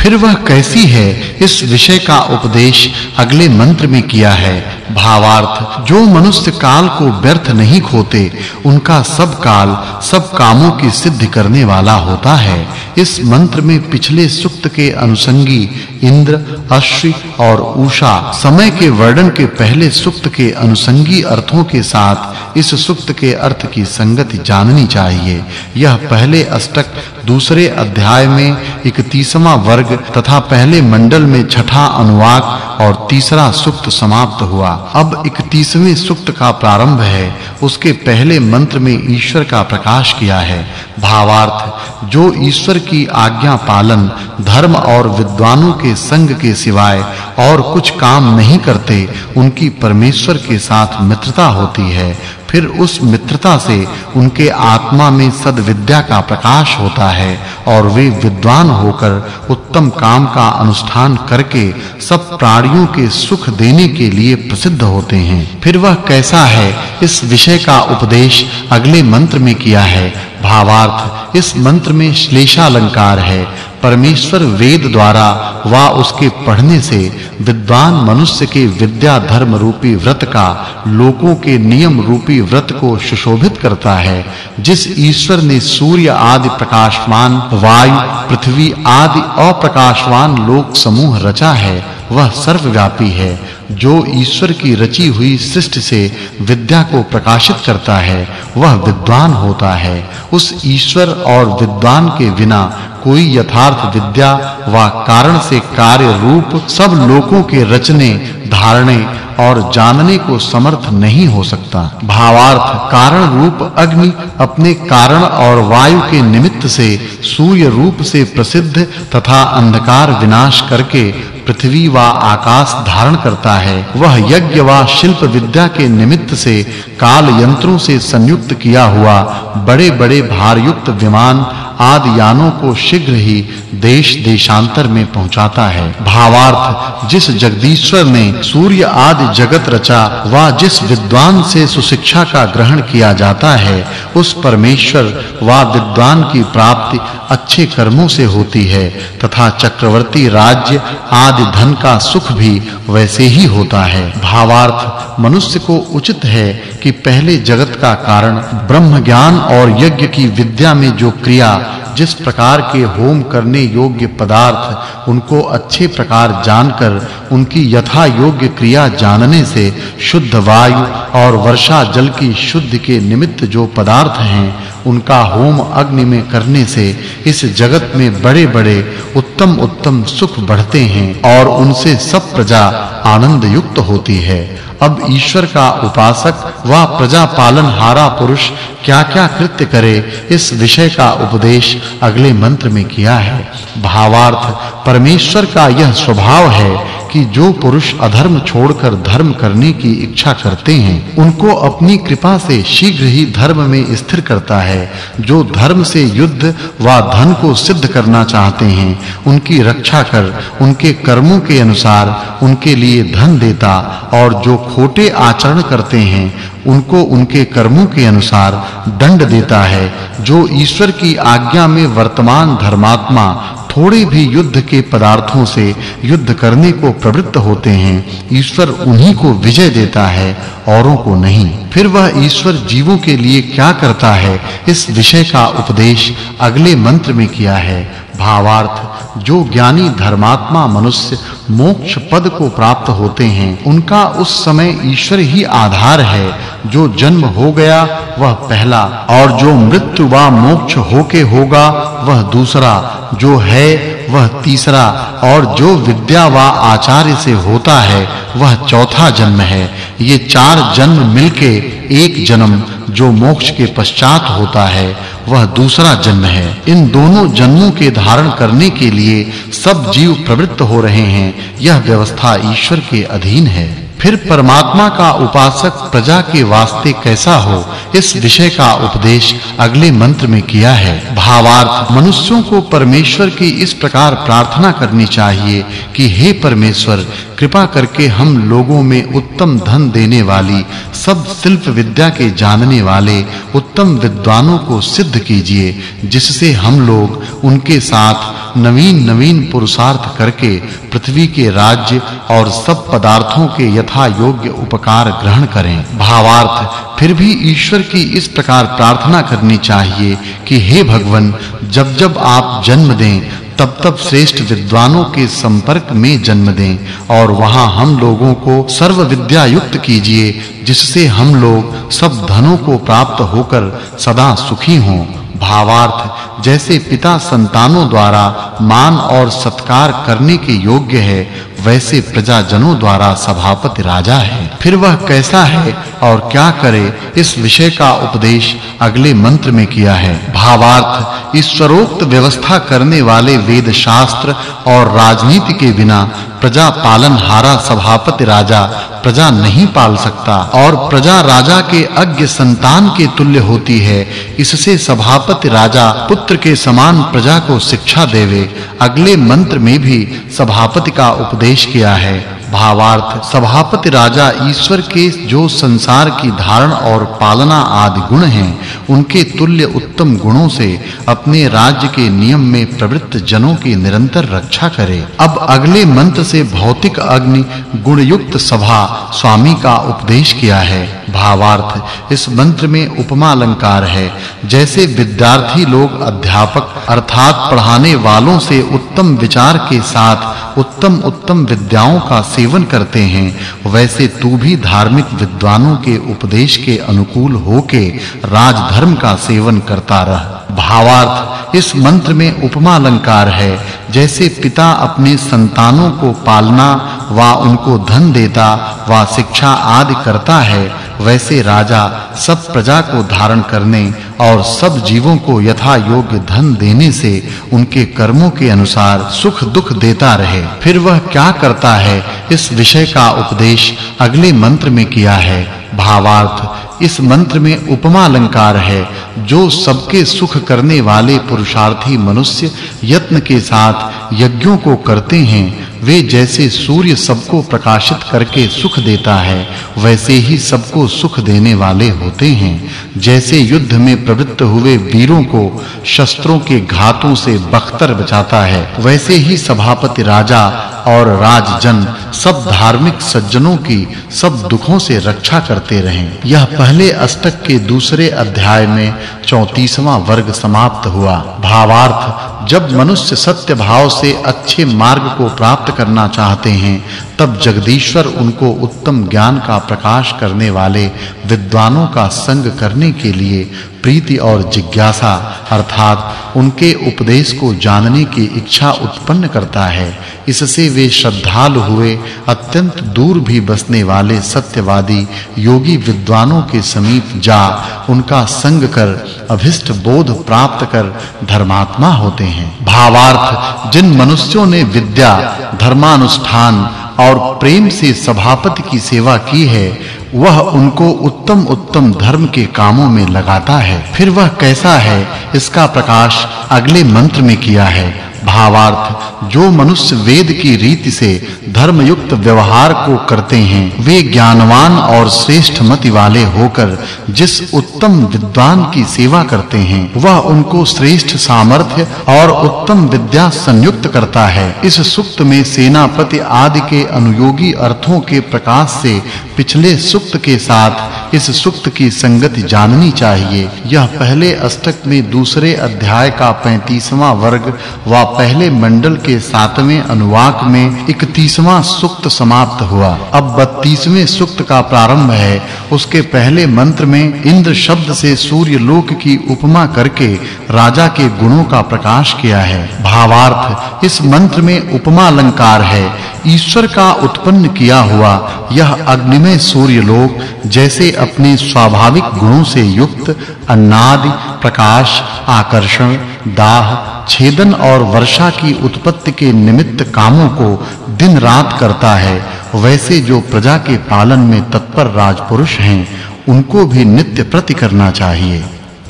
फिर वह कैसी है? इस विषय का उपदेश अगले मंत्र में किया है। भावार्थ, जो मनुष्य काल को व्यर्थ नहीं खोते, उनका सब काल, सब कामों की सिद्धि करने वाला होता है। इस मंत्र में पिछले सुक्त के अनुसंगी इंद्र, अश्वि और उषा समय के वर्णन के पहले सुक्त के अनुसंगी अर्थों के साथ इस सुक्त के अर्थ की संगति जाननी चाहिए। यह पहले अष्टक दूसरे अध्याय में 31वां वर्ग तथा पहले मंडल में छठा अनुवाक और तीसरा सुक्त समाप्त हुआ। अब 31वें सुक्त का प्रारंभ है। उसके पहले मंत्र में ईश्वर का प्रकाश किया है। भावार्थ, जो ईश्वर की आज्ञा पालन, धर्म और विद्वानों के संग के सिवाय और कुछ काम नहीं करते, उनकी परमेश्वर के साथ मित्रता होती है। फिर उस मित्रता से उनके आत्मा में सद्विद्या का प्रकाश होता है और वे विद्वान होकर उत्तम काम का अनुष्ठान करके सब प्राणियों के सुख देने के लिए प्रसिद्ध होते हैं। फिर वह कैसा है? इस विषय का उपदेश अगले मंत्र में किया है। भावार्थ, इस मंत्र में श्लेषालंकार है। परमेश्वर वेद द्वारा वा उसके पढ़ने से विद्वान मनुष्य के विद्या धर्म रूपी व्रत का, लोकों के नियम रूपी व्रत को सुशोभित करता है, जिस ईश्वर ने सूर्य आदि प्रकाशमान, वायु, पृथ्वी आदि अप्रकाशवान लोक समूह रचा है वह सर्वव्यापी है, जो ईश्वर की रची हुई सृष्टि से विद्या को प्रकाशित करता है, वह विद्वान होता है। उस ईश्वर और विद्वान के बिना कोई यथार्थ विद्या व कारण से कार्य रूप सब लोकों के रचने, धारणे और जानने को समर्थ नहीं हो सकता। भावार्थ कारण रूप अग्नि अपने कारण और वायु के निमित्त से सूर्य रूप से प्रसिद्ध तथा अंधकार विनाश करके पृथ्वी व आकाश धारण करता है। वह यज्ञ व शिल्प विद्या के निमित्त से काल यंत्रों से संयुक्त किया हुआ बड़े-बड़े भारयुक्त विमान आदि यानों को शीघ्र ही देश देशांतर में पहुंचाता है। भावार्थ, जिस जगदीश्वर ने सूर्य आदि जगत रचा, व जिस विद्वान से सुशिक्षा का ग्रहण किया जाता है, उस परमेश्वर, व विद्वान की प्राप्ति अच्छे कर्मों से होती है, तथा चक्रवर्ती राज्य आदि धन का सुख भी वैसे ही होता है। भावार्थ, मनुष्य को उचित है कि पहले जगत का कारण ब्रह्म ज्ञान और यज्ञ की विद्या में जो क्रिया, जिस प्रकार के होम करने योग्य पदार्थ, उनको अच्छे प्रकार जानकर उनकी यथा योग्य क्रिया जानने से शुद्ध वायु और वर्षा जल की शुद्ध के निमित्त जो पदार्थ हैं, उनका होम अग्नि में करने से इस जगत में बड़े-बड़े उत्तम उत्तम सुख बढ़ते हैं और उनसे सब प्रजा आनंद युक्त होती है। अब ईश्वर का उपासक व प्रजा पालन हारा पुरुष क्या-क्या कृत्य करे, इस विषय का उपदेश अगले मंत्र में किया है। भावार्थ, परमेश्वर का यह स्वभाव है कि जो पुरुष अधर्म छोड़कर धर्म करने की इच्छा करते हैं, उनको अपनी कृपा से शीघ्र ही धर्म में स्थिर करता है। जो धर्म से युद्ध व धन को सिद्ध करना चाहते हैं, उनकी रक्षा कर, उनके कर्मों के अनुसार उनके लिए धन देता और जो खोटे आचरण करते हैं, उनको उनके कर्मों के अनुसार दंड देता है। जो ईश्वर की आज्ञा में वर्तमान धर्मात्मा थोड़े भी युद्ध के पदार्थों से युद्ध करने को प्रवृत्त होते हैं, ईश्वर उन्हीं को विजय देता है, औरों को नहीं। फिर वह ईश्वर जीवों के लिए क्या करता है, इस विषय का उपदेश अगले मंत्र में किया है। भावार्थ, जो ज्ञानी धर्मात्मा मनुष्य मोक्ष पद को प्राप्त होते हैं। उनका उस समय ईश्वर ही आधार है। जो जन्म हो गया, वह पहला। और जो मृत्यु व मोक्ष होके होगा, वह दूसरा। जो है, वह तीसरा। और जो विद्या व आचार्य से होता है, वह चौथा जन्म है। ये चार जन्म मिलके एक जन्म, जो मोक्ष के पश्चात होता है, वह दूसरा जन्म है। इन दोनों जन्मों के धारण करने के लिए सब जीव प्रवृत्त हो रहे हैं। यह व्यवस्था ईश्वर के अधीन है। फिर परमात्मा का उपासक प्रजा के वास्ते कैसा हो, इस विषय का उपदेश अगले मंत्र में किया है। भावार्थ, मनुष्यों को परमेश्वर की इस प्रकार प्रार्थना करनी चाहिए कि हे परमेश्वर कृपा करके हम लोगों में उत्तम धन देने वाली, सब शिल्प विद्या के जानने वाले, उत्तम विद्वानों को सिद्ध कीजिए, जिससे हम लोग उनके साथ नवीन नवीन पुरुषार्थ करके पृथ्वी के राज्य और सब पदार्थों के यथा योग्य उपकार ग्रहण करें। भावार्थ, फिर भी ईश्वर की इस प्रकार प्रार्थना करनी चाहिए कि हे भगवन, जब जब आप जन्म दें तब तब श्रेष्ठ विद्वानों के संपर्क में जन्म दें और वहाँ हम लोगों को सर्व विद्या युक्त कीजिए, जिससे हम लोग सब धनों को प्राप्त होकर सदा सुखी हों। भावार्थ, जैसे पिता संतानों द्वारा मान और सत्कार करने के योग्य है वैसे प्रजाजनों द्वारा सभापति राजा है। फिर वह कैसा है और क्या करे, इस विषय का उपदेश अगले मंत्र में किया है। भावार्थ ईश्वरोक्त व्यवस्था करने वाले वेद शास्त्र और राजनीति के बिना प्रजा पालन हारा सभापति राजा प्रजा नहीं पाल सकता। और प्रजा राजा के अज्ञ संतान के तुल्य होती है, इससे सभापति राजा पुत्र के समान प्रजा को शिक्षा देवे। अगले मंत्र में भी सभापति का उपदेश किया है। भावार्थ, सभापति राजा ईश्वर के जो संसार की धारण और पालना आदि गुण हैं, उनके तुल्य उत्तम गुणों से अपने राज्य के नियम में प्रवृत्त जनों की निरंतर रक्षा करे। अब अगले मंत्र से भौतिक अग्नि गुण युक्त सभा, स्वामी का उपदेश किया है। भावार्थ, इस मंत्र में उपमा अलंकार है। जैसे विद्यार्थी लोग अध्यापक, अर्थात पढ़ाने वालों से उत्तम विचार के साथ उत्तम उत्तम विद्याओं का सेवन करते हैं, वैसे तू भी धार्मिक विद्वानों के उपदेश के अनुकूल होके राजधर्म का सेवन करता रह। भावार्थ, इस मंत्र में उपमा अलंकार है, जैसे पिता अपने संतानों को पालना व उनको धन देता व शिक्षा आदि करता है वैसे राजा सब प्रजा को धारण करने और सब जीवों को यथा योग्य धन देने से उनके कर्मों के अनुसार सुख दुख देता रहे। फिर वह क्या करता है? इस विषय का उपदेश अगले मंत्र में किया है। भावार्थ, इस मंत्र में उपमा अलंकार है, जो सबके सुख करने वाले पुरुषार्थी मनुष्य यत्न के साथ यज्ञों को करते हैं वे जैसे सूर्य सबको प्रकाशित करके सुख देता है, वैसे ही सबको सुख देने वाले होते हैं। जैसे युद्ध में प्रवृत्त हुए वीरों को शस्त्रों के घातों से बख्तर बचाता है, वैसे ही सभापति राजा और राजजन सब धार्मिक सज्जनों की सब दुखों से रक्षा करते रहें। यह पहले अष्टक के दूसरे अध्याय में 34वां वर्ग समाप्त हुआ। भावार्थ, जब मनुष्य सत्य भाव से अच्छे मार्ग को प्राप्त करना चाहते हैं, तब जगदीश्वर उनको उत्तम ज्ञान का प्रकाश करने वाले विद्वानों का संग करने के लिए प्रीति और जिज्ञासा, अर्थात उनके उपदेश को जानने की इच्छा उत्पन्न करता है। इससे वे श्रद्धालु हुए, अत्यंत दूर भी बसने वाले सत्यवादी योगी विद्वानों के समीप जा, उनका संग कर अभिष्ट बोध प्राप्त कर धर्मात्मा होते हैं। भावार्थ, जिन मनुष्यों ने विद्या, धर्मानुष्ठान और प्रेम से सभापति की सेवा की है वह उनको उत्तम उत्तम धर्म के कामों में लगाता है। फिर वह कैसा है, इसका प्रकाश अगले मंत्र में किया है। भावार्थ, जो मनुष्य वेद की रीति से धर्म युक्त व्यवहार को करते हैं, वे ज्ञानवान और श्रेष्ठ मति वाले होकर जिस उत्तम विद्वान की सेवा करते हैं, वह उनको श्रेष्ठ सामर्थ्य और उत्तम विद्या संयुक्त करता है। इस सुक्त में सेनापति आदि के अनुयोगी अर्थों के प्रकाश से पिछले सुक्त के साथ इस सुक्त की संगति जाननी चाहिए। यह पहले अष्टक में दूसरे अध्याय का 35वां वर्ग व पहले मंडल के 7वें अनुवाक में 31वां सुक्त समाप्त हुआ। अब 32वें सुक्त का प्रारंभ है। उसके पहले मंत्र में इंद्र शब्द से सूर्य लोक की उपमा करके राजा के गुणों का प्रकाश किया है। भावार्थ, इस मंत्र में उपमा अलंकार है। ईश्वर का उत्पन्न किया हुआ यह अग्निमय सूर्य लोक जैसे अपने स्वाभाविक गुणों से युक्त अन्नादि, प्रकाश, आकर्षण, दाह, छेदन और वर्षा की उत्पत्ति के निमित्त कामों को दिन रात करता है, वैसे जो प्रजा के पालन में तत्पर राजपुरुष हैं, उनको भी नित्य प्रति करना चाहिए।